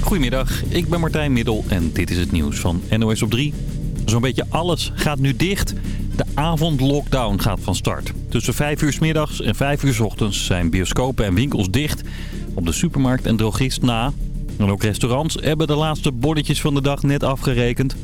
Goedemiddag, ik ben Martijn Middel en dit is het nieuws van NOS op 3. Zo'n beetje alles gaat nu dicht. De avondlockdown gaat van start. Tussen 5 uur s middags en 5 uur s ochtends zijn bioscopen en winkels dicht. Op de supermarkt en drogist na. En ook restaurants hebben de laatste bonnetjes van de dag net afgerekend.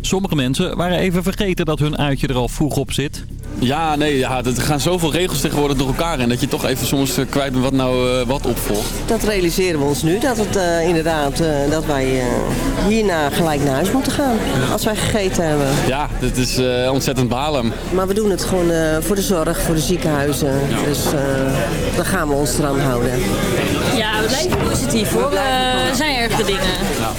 Sommige mensen waren even vergeten dat hun uitje er al vroeg op zit. Ja, nee, ja, er gaan zoveel regels tegenwoordig door elkaar en dat je toch even soms eh, kwijt bent wat nou uh, wat opvolgt. Dat realiseren we ons nu, dat, het, uh, inderdaad, uh, dat wij hierna gelijk naar huis moeten gaan als wij gegeten hebben. Ja, dit is ontzettend balen. Maar we doen het gewoon voor de zorg, voor de ziekenhuizen, ja. dus daar gaan we ons eraan houden. Ja, we blijven positief hoor, er zijn erge dingen. Ja.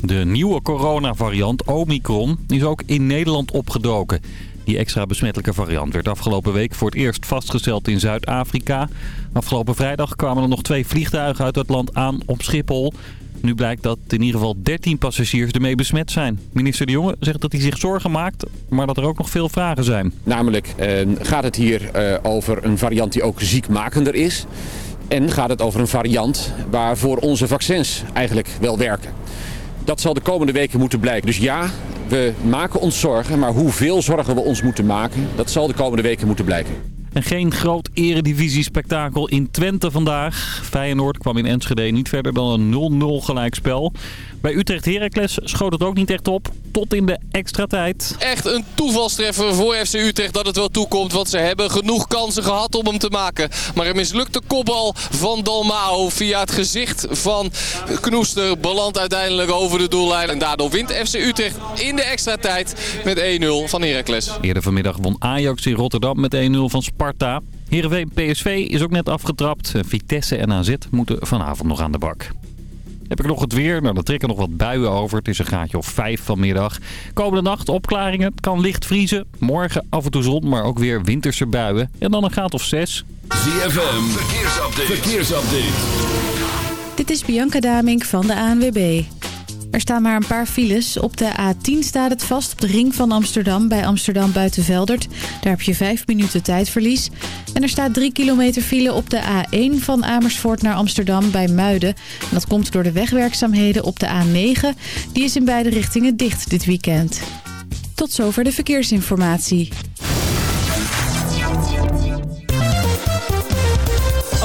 De nieuwe coronavariant Omicron is ook in Nederland opgedoken. Die extra besmettelijke variant werd afgelopen week voor het eerst vastgesteld in Zuid-Afrika. Afgelopen vrijdag kwamen er nog twee vliegtuigen uit het land aan op Schiphol. Nu blijkt dat in ieder geval 13 passagiers ermee besmet zijn. Minister De Jonge zegt dat hij zich zorgen maakt, maar dat er ook nog veel vragen zijn. Namelijk eh, gaat het hier eh, over een variant die ook ziekmakender is. En gaat het over een variant waarvoor onze vaccins eigenlijk wel werken. Dat zal de komende weken moeten blijken. Dus ja, we maken ons zorgen, maar hoeveel zorgen we ons moeten maken, dat zal de komende weken moeten blijken. En geen groot eredivisie-spektakel in Twente vandaag. Feyenoord kwam in Enschede niet verder dan een 0-0 gelijkspel. Bij Utrecht Heracles schoot het ook niet echt op. Tot in de extra tijd. Echt een toevalstreffer voor FC Utrecht dat het wel toekomt. Want ze hebben genoeg kansen gehad om hem te maken. Maar een mislukte kopbal van Dalmao via het gezicht van Knoester belandt uiteindelijk over de doellijn. En daardoor wint FC Utrecht in de extra tijd met 1-0 van Heracles. Eerder vanmiddag won Ajax in Rotterdam met 1-0 van Sparta. Heerenveen PSV is ook net afgetrapt. Vitesse en AZ moeten vanavond nog aan de bak. Heb ik nog het weer? Nou, er trekken nog wat buien over. Het is een graadje of 5 vanmiddag. Komende nacht opklaringen. Het kan licht vriezen. Morgen af en toe zon, maar ook weer winterse buien. En dan een graad of 6. ZFM, verkeersupdate. verkeersupdate. Dit is Bianca Damink van de ANWB. Er staan maar een paar files. Op de A10 staat het vast op de ring van Amsterdam bij Amsterdam Buitenveldert. Daar heb je 5 minuten tijdverlies. En er staat 3 kilometer file op de A1 van Amersfoort naar Amsterdam bij Muiden. En dat komt door de wegwerkzaamheden op de A9. Die is in beide richtingen dicht dit weekend. Tot zover de verkeersinformatie.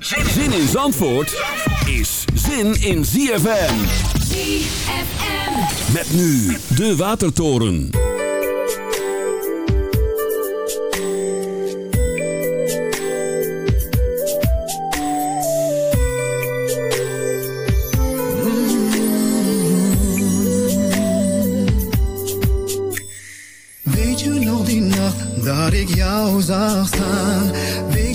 Zin in Zandvoort is zin in ZFM. ZFM. Met nu de Watertoren. Weet je nog die nacht dat ik jou zag staan?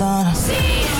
Zie. See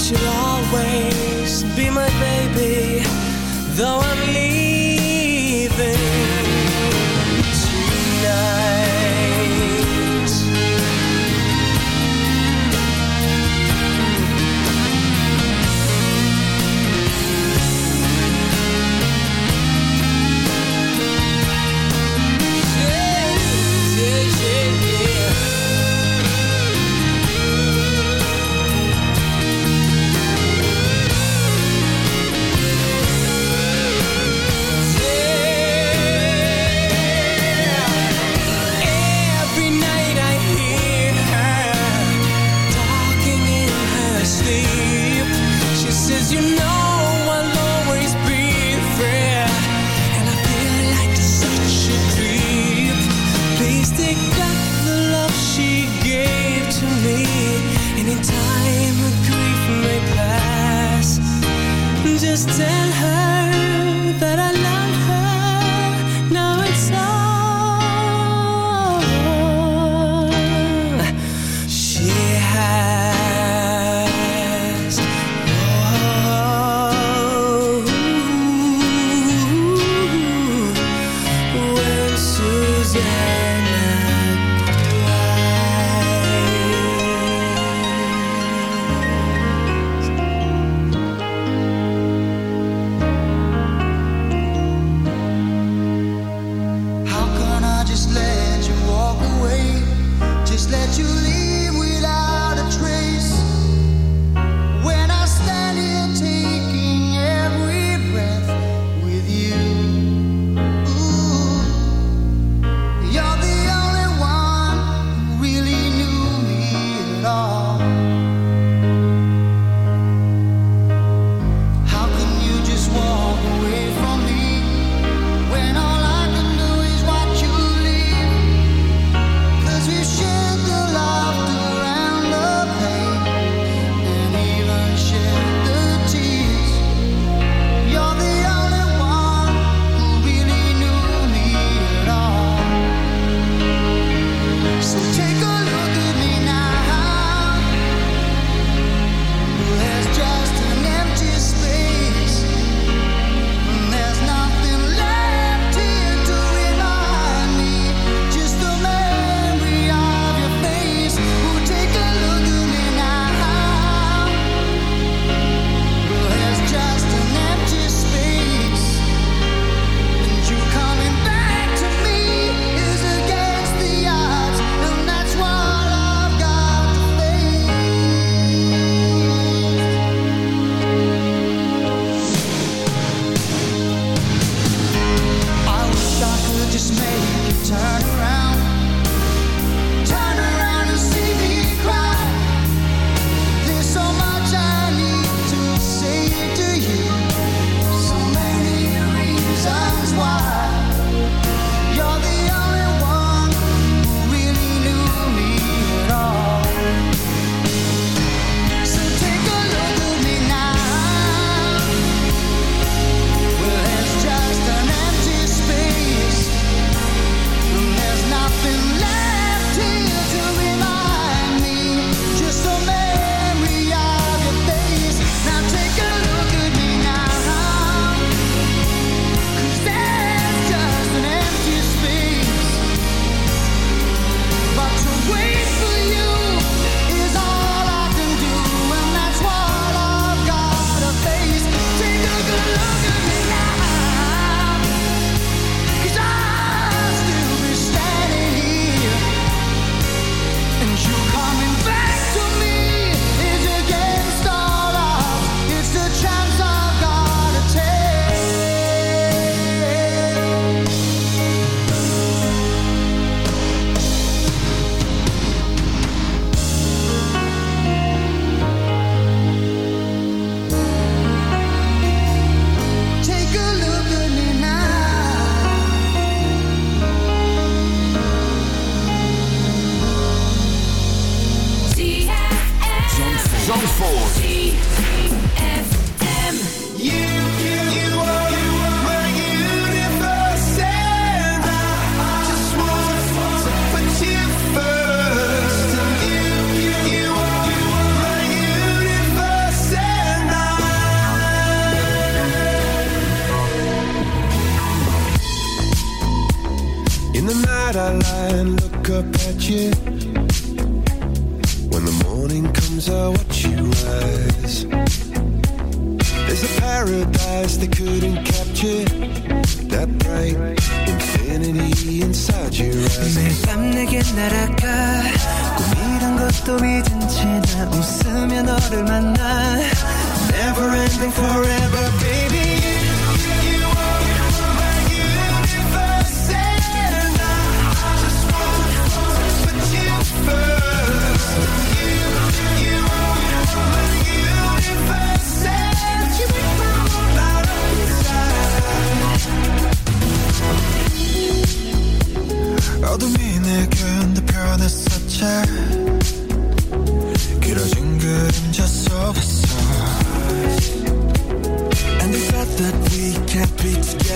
起来。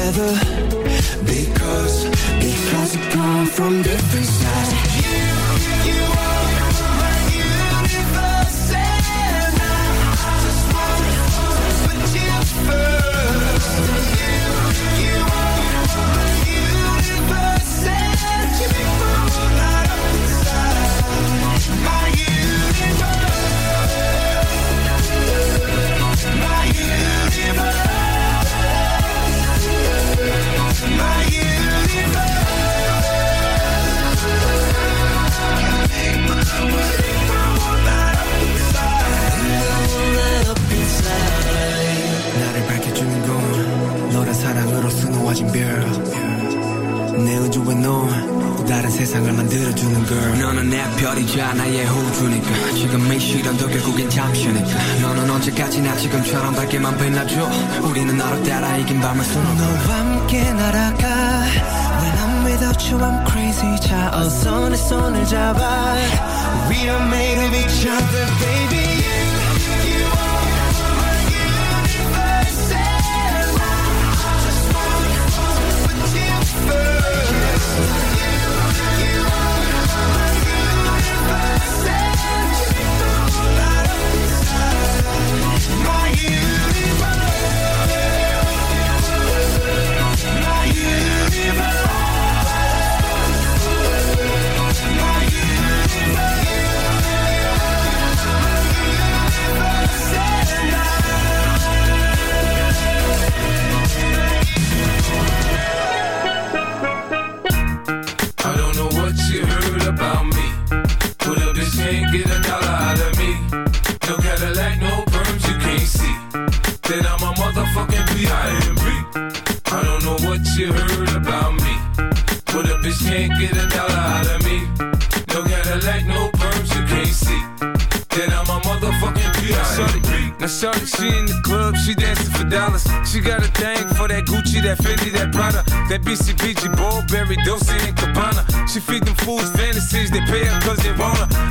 Together. Because, because we come from different sides can't get a dollar out of me. No Cadillac, no perms, you can't see. I'm a motherfucking P.I.M.P. I don't know what you heard about me. But a bitch can't get a dollar out of me. No Cadillac, no perms, you can't see. That I'm a motherfucking P.I.M.P. Now shorty, she in the club, she dancing for dollars. She got a thing for that Gucci, that Fendi, that Prada, that BCBG,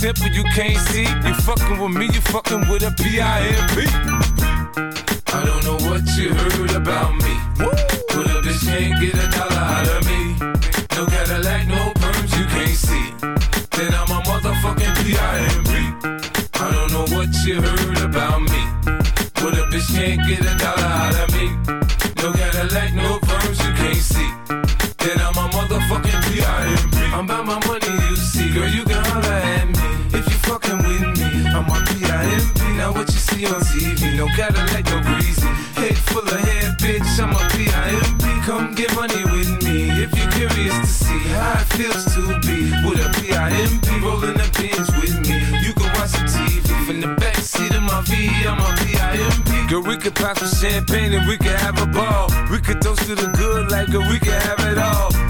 simple, you can't see. You fucking with me, you fucking with a P-I-M-P. I don't know what you heard about me. But a bitch can't get a dollar out of me. No Cadillac, no perms, you can't see. Then I'm a motherfucking P.I.M.P. I don't know what you heard about me. But a bitch can't get a dollar out of me. No Cadillac, no see on TV, no Cadillac, no greasy. Head full of hair, bitch, I'm a P.I.M.P. Come get money with me if you're curious to see how it feels to be with a P.I.M.P. Rolling the pins with me. You can watch some TV from the back C to my V, I'm a P-I-M-P. Girl, we could pop some champagne and we could have a ball. We could toast to the good like girl, we could have it all.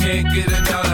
can't get a dollar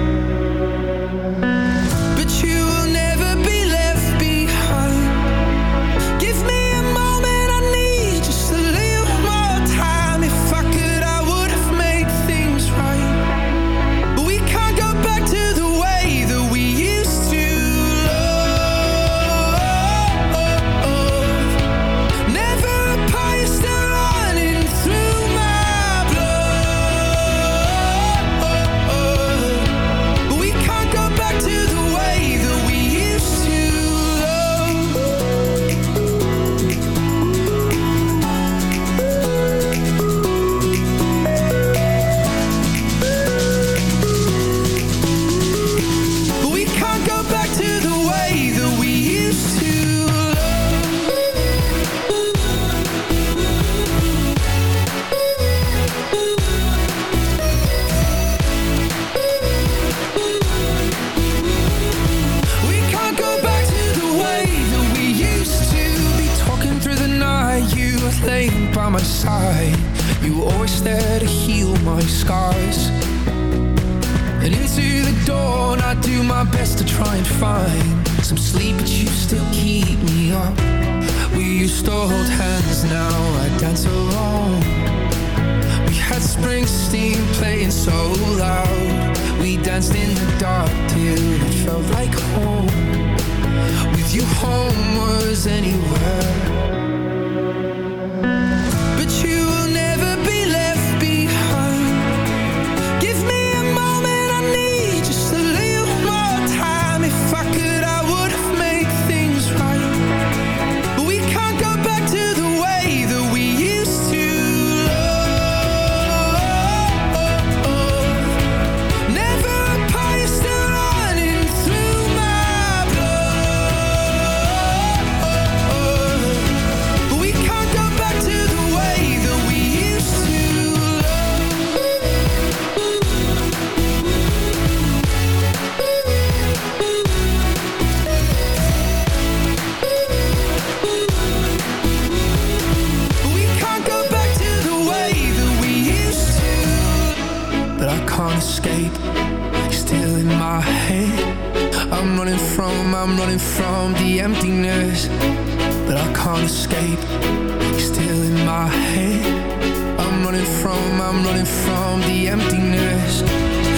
from the emptiness.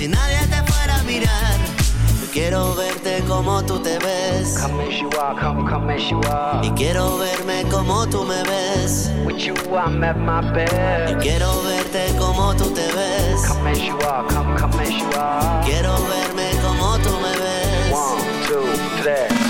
si nadie te fuera a mirar. Yo quiero verte como tú te ves. Come as you are, come, come as you are. Y quiero verme como tú me ves. With you I'm at my best. Y quiero verte como tú te ves. Come as you are, come, come as you are. Quiero verme como tú me ves. One, two, three.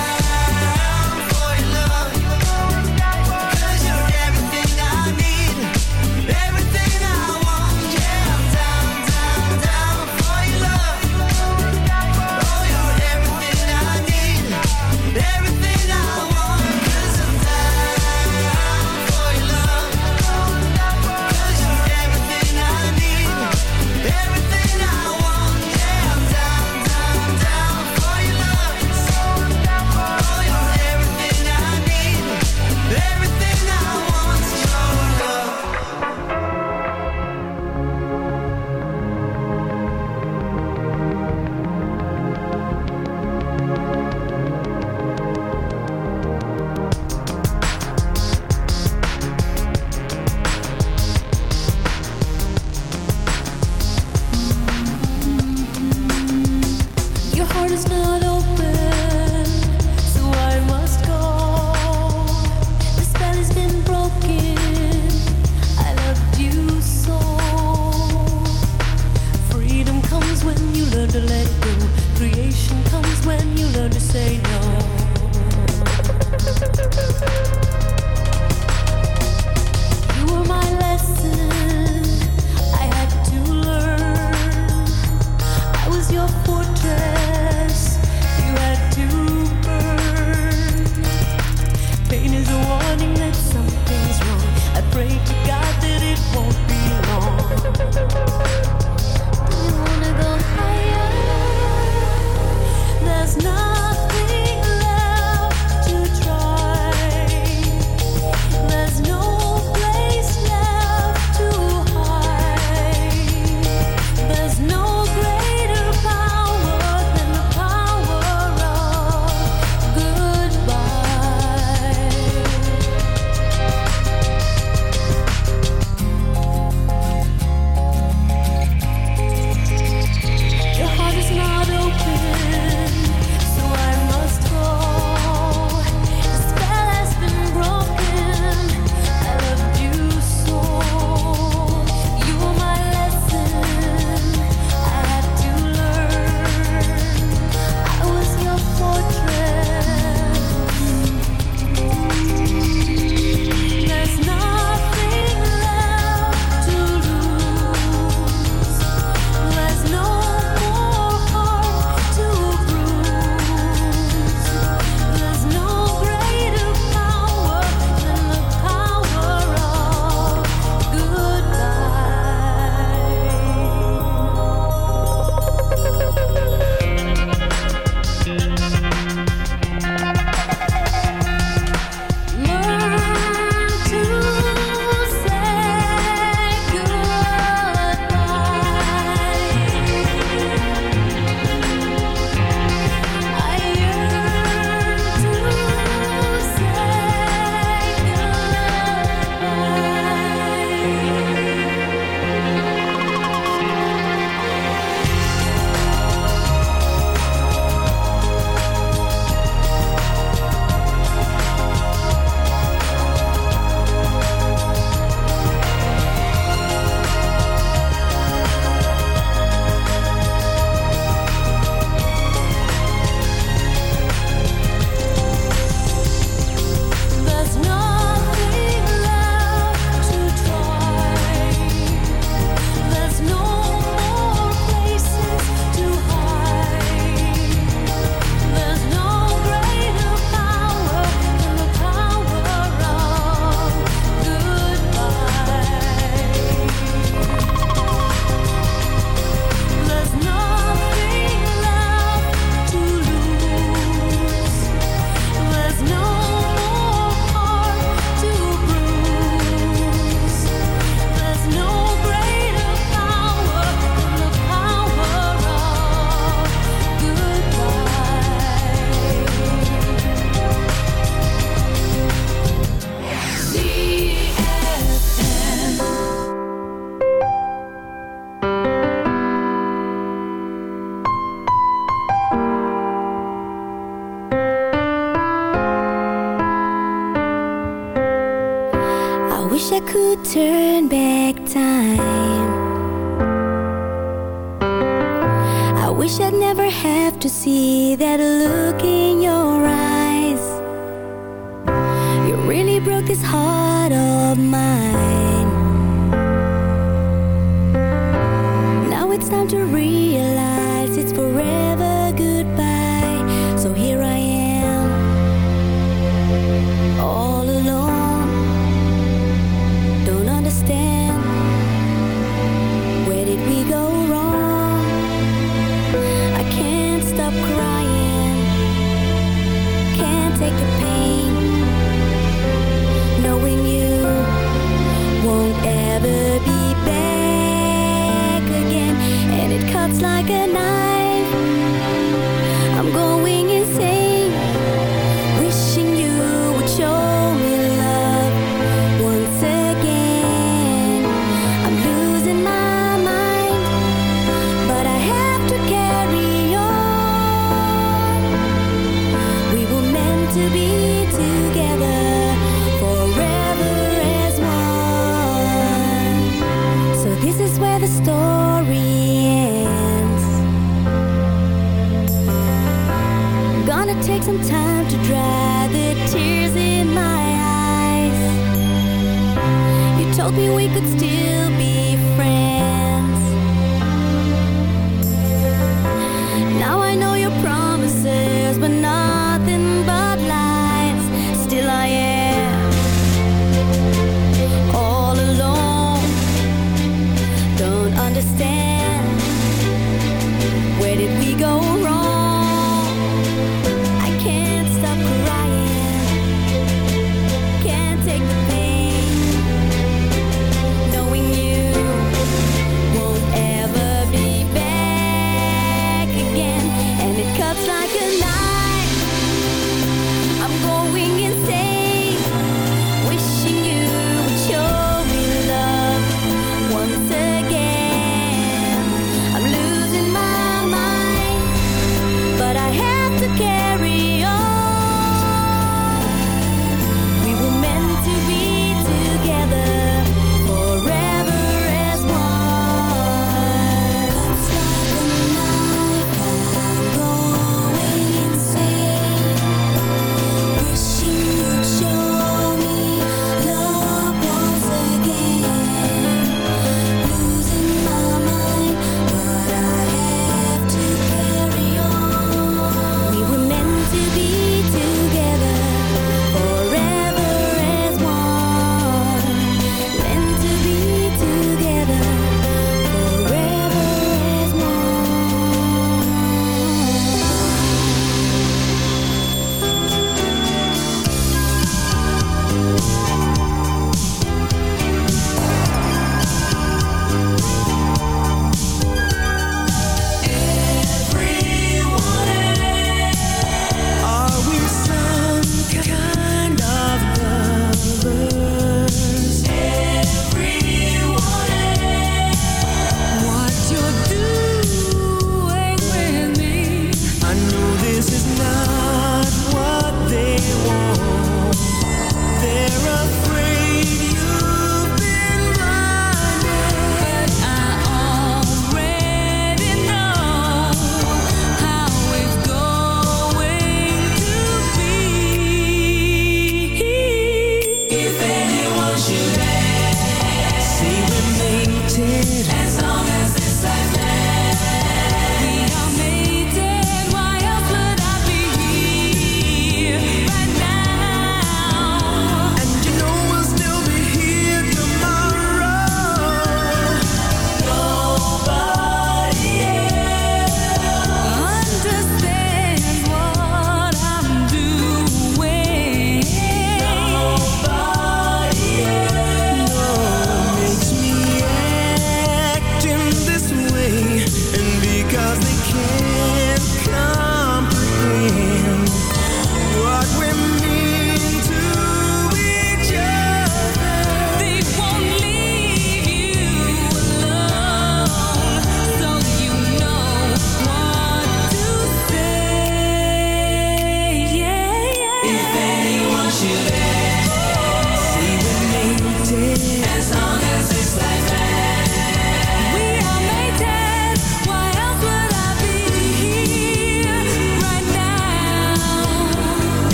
like a knife.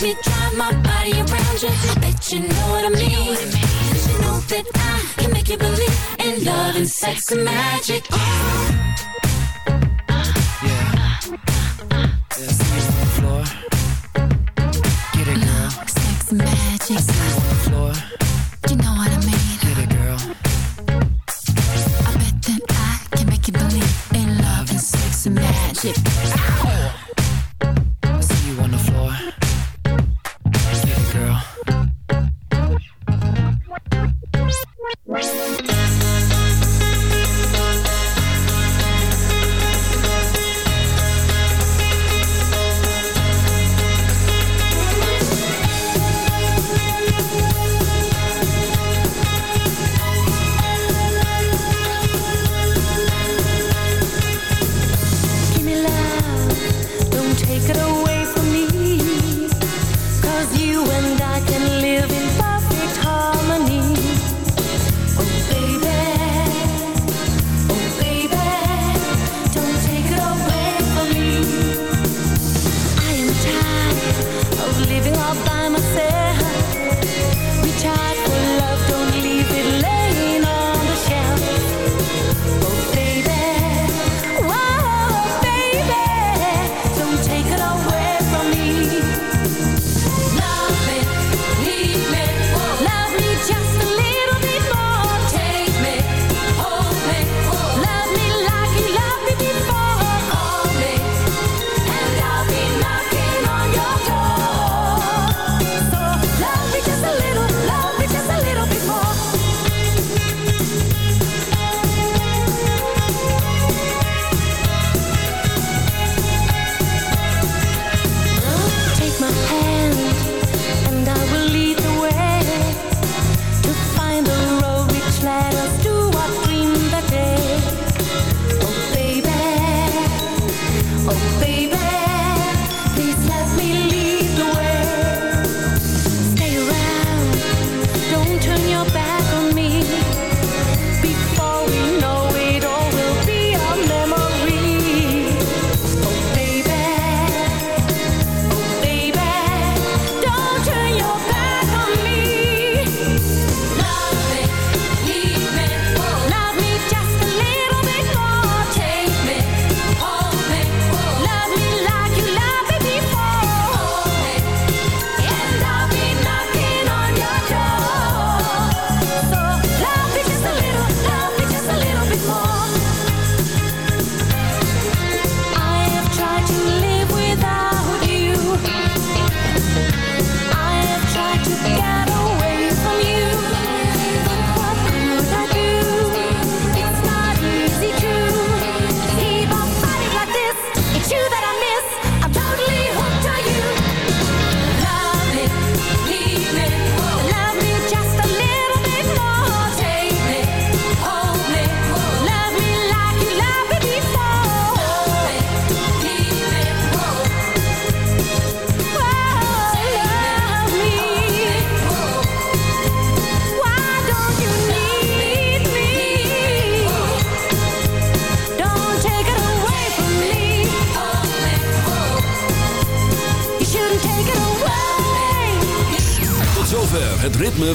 Let me drive my body around you. I Bet you know what I mean. Cause you know that I can make you believe In love and sex and magic. Uh. Yeah, Sex Get it girl. Sex magic. On the floor. You know what I mean.